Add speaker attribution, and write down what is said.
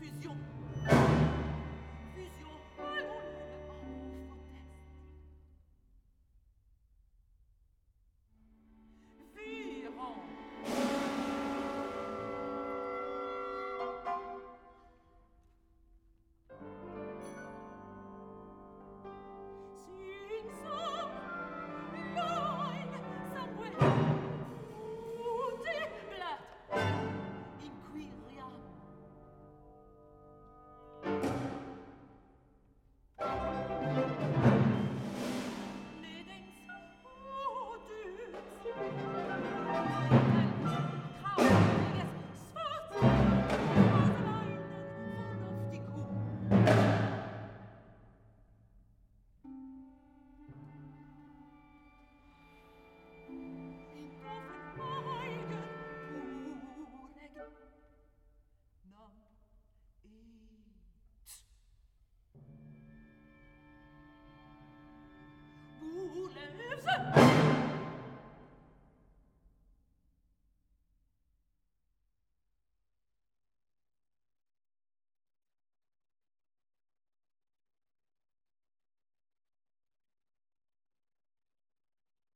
Speaker 1: Fusion. lives.